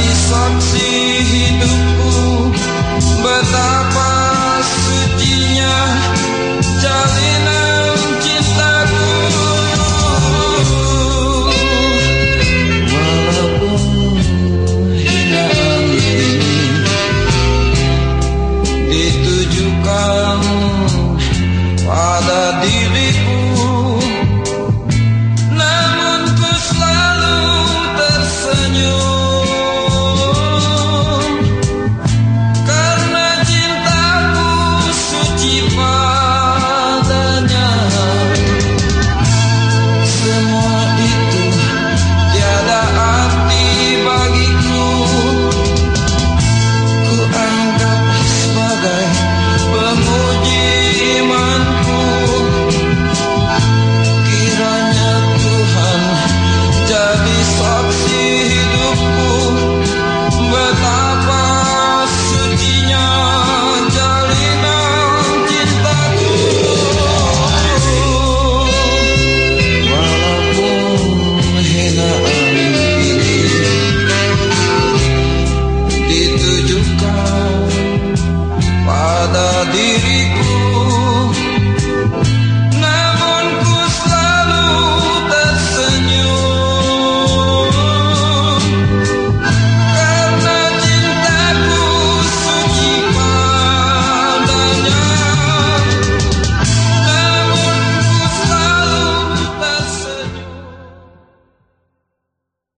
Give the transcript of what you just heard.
menjadi saksi diriku